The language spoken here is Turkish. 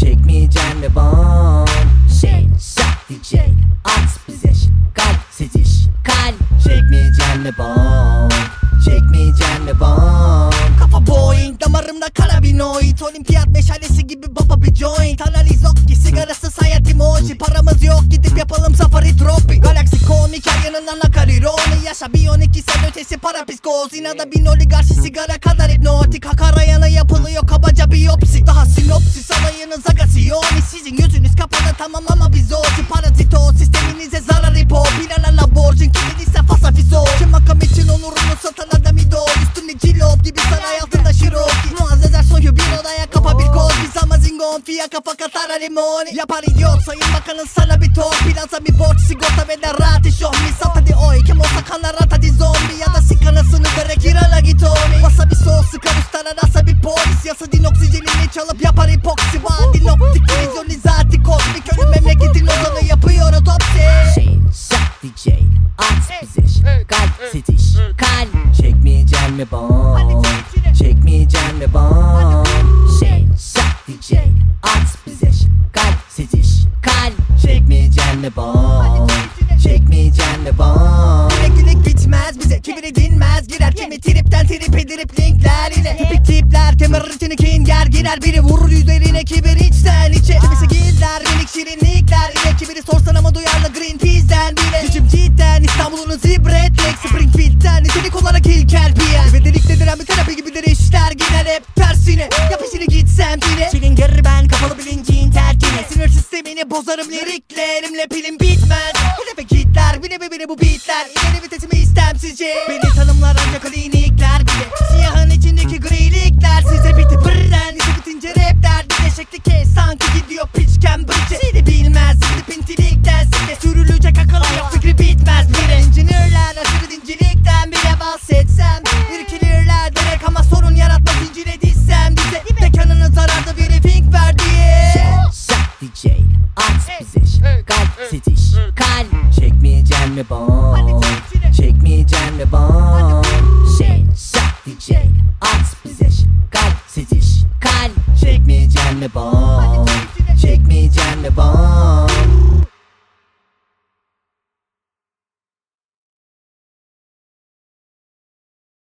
Çekmeyeceksin mi bom Şey şak DJ At bize kalp seziş Kalp Çekmeyeceksin mi bom Çekmeyeceksin mi bom Kafa Boeing damarımda karabinoid. Olimpiyat meşalesi gibi baba bir joint. Analiz ok ki sigarası hayat emoji. Paramız yok gidip yapalım safari tropi. Galaksi komik her yanından akar ironi. Yaşa biyonik isen ötesi para psikoz. İnada bin oligarşi sigara kadar hipnotik. Hakara yana yapılıyor kabaca biyopsi Sinopsis alayınız agasiyoni Sizin yüzünüz kapalı. Tamam ama biz oci Parazito sisteminize zarar ipo. Planlarla borcun kimin ise fasa fizo. Kim makam için onurunu satan adam idol Üstünde cillop gibi saray altında şiroki Muazzez Ersoy'u bir odaya kapa bir kol. Biz ama zingon fiyaka fakat ara limoni Yapar idiot sayın bakanın sana bir ton. Plaza bir borç sigorta ve de rahat iş yok. Misat hadi oy. Kim olsa kanarat hadi zombi. Ya da sikanasını bere kirala git omi Wasabi sos sıkar ustana rasa bir polis. Yasa din oksijenini çalıp yapar hipoksi mi bom? Çekmeyeceksin mi bom? Şey şak DJ At bize kalp seziş Kalp Çekmeyeceksin mi bom? Çekmeyeceksin mi bom? Süreklilik bitmez bize kibir edinmez. Girer kimi tripten trip edilip linkler ile Tipik tipler kemer içine kin ger girer. Biri vurur üzerine kibir içten içe. Kimisi giller minik şirinlikler ile Kibiri sorsan ama duyarlı Greenpeace'den bile. Gücüm cidden İstanbul'un zibretlik. Springfield'den nitelik olarak ilkel bir yer bozarım liriklerimle pilim bitmez. Hedefe kitler bine bine bu beatler. İleri vitesimi istemsizce Beni tanımlar ancak klinikler bile. Siyahın içindeki grilikler Size biti pırren. İşi bitince rap derdine şekli kes Sanki gidiyor piç Cambridge'e Seni bilmez şak DJ